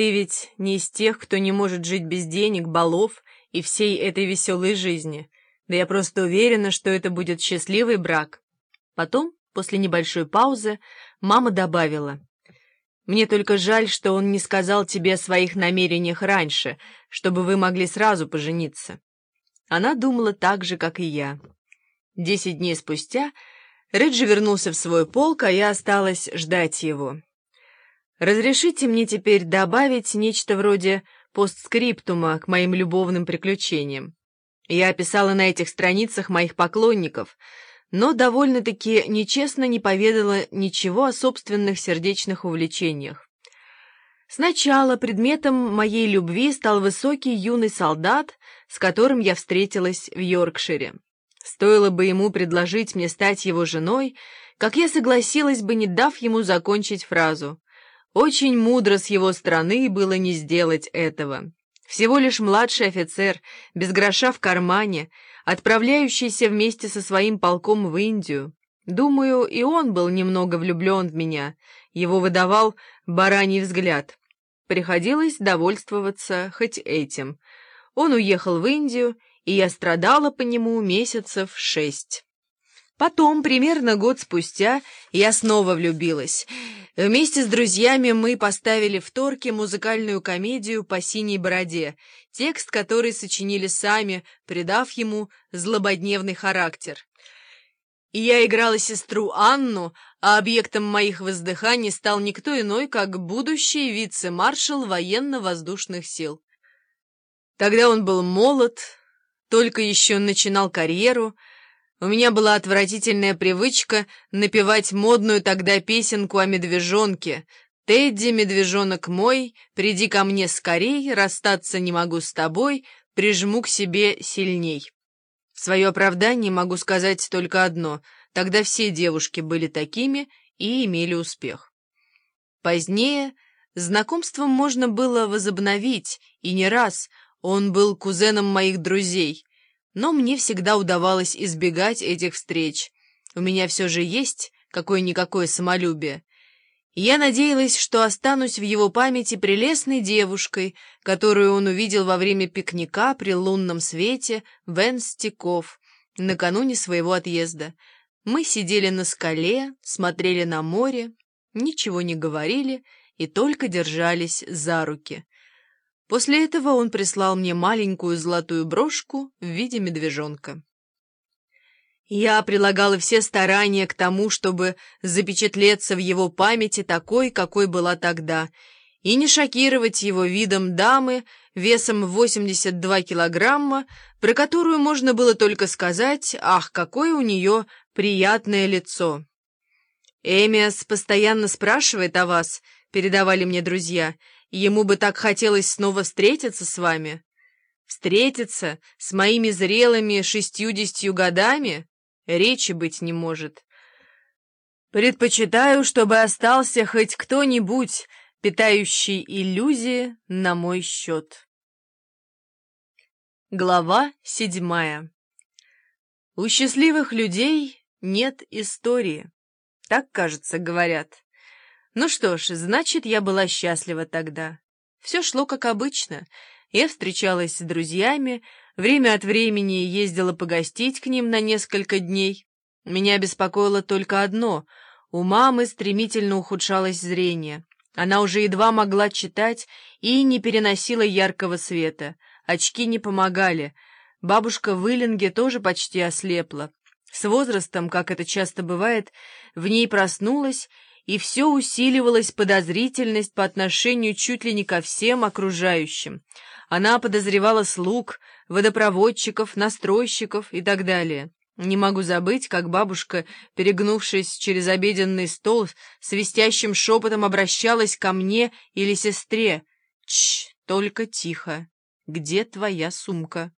Ты ведь не из тех, кто не может жить без денег, балов и всей этой веселой жизни. Да я просто уверена, что это будет счастливый брак. Потом, после небольшой паузы, мама добавила. Мне только жаль, что он не сказал тебе о своих намерениях раньше, чтобы вы могли сразу пожениться. Она думала так же, как и я. Десять дней спустя Реджи вернулся в свой полк, а я осталась ждать его. Разрешите мне теперь добавить нечто вроде постскриптума к моим любовным приключениям. Я описала на этих страницах моих поклонников, но довольно-таки нечестно не поведала ничего о собственных сердечных увлечениях. Сначала предметом моей любви стал высокий юный солдат, с которым я встретилась в Йоркшире. Стоило бы ему предложить мне стать его женой, как я согласилась бы, не дав ему закончить фразу — очень мудро с его стороны было не сделать этого. Всего лишь младший офицер, без гроша в кармане, отправляющийся вместе со своим полком в Индию. Думаю, и он был немного влюблен в меня. Его выдавал бараний взгляд. Приходилось довольствоваться хоть этим. Он уехал в Индию, и я страдала по нему месяцев шесть. Потом, примерно год спустя, я снова влюбилась. Вместе с друзьями мы поставили в Торке музыкальную комедию «По синей бороде», текст который сочинили сами, придав ему злободневный характер. И я играла сестру Анну, а объектом моих воздыханий стал никто иной, как будущий вице-маршал военно-воздушных сил. Тогда он был молод, только еще начинал карьеру — у меня была отвратительная привычка напевать модную тогда песенку о медвежонке. «Тедди, медвежонок мой, приди ко мне скорей, расстаться не могу с тобой, прижму к себе сильней». В свое оправдание могу сказать только одно. Тогда все девушки были такими и имели успех. Позднее знакомство можно было возобновить, и не раз. Он был кузеном моих друзей — но мне всегда удавалось избегать этих встреч. У меня все же есть какое-никакое самолюбие. Я надеялась, что останусь в его памяти прелестной девушкой, которую он увидел во время пикника при лунном свете в Энстиков накануне своего отъезда. Мы сидели на скале, смотрели на море, ничего не говорили и только держались за руки. После этого он прислал мне маленькую золотую брошку в виде медвежонка. Я прилагала все старания к тому, чтобы запечатлеться в его памяти такой, какой была тогда, и не шокировать его видом дамы весом 82 килограмма, про которую можно было только сказать «Ах, какое у нее приятное лицо!» «Эмиас постоянно спрашивает о вас», — передавали мне друзья, — Ему бы так хотелось снова встретиться с вами. Встретиться с моими зрелыми шестьюдесятью годами речи быть не может. Предпочитаю, чтобы остался хоть кто-нибудь, питающий иллюзии на мой счет. Глава седьмая. У счастливых людей нет истории. Так, кажется, говорят. Ну что ж, значит, я была счастлива тогда. Все шло как обычно. Я встречалась с друзьями, время от времени ездила погостить к ним на несколько дней. Меня беспокоило только одно — у мамы стремительно ухудшалось зрение. Она уже едва могла читать и не переносила яркого света. Очки не помогали. Бабушка в Иллинге тоже почти ослепла. С возрастом, как это часто бывает, в ней проснулась и все усиливалась подозрительность по отношению чуть ли не ко всем окружающим. Она подозревала слуг, водопроводчиков, настройщиков и так далее. Не могу забыть, как бабушка, перегнувшись через обеденный стол, свистящим шепотом обращалась ко мне или сестре. «Чш, только тихо. Где твоя сумка?»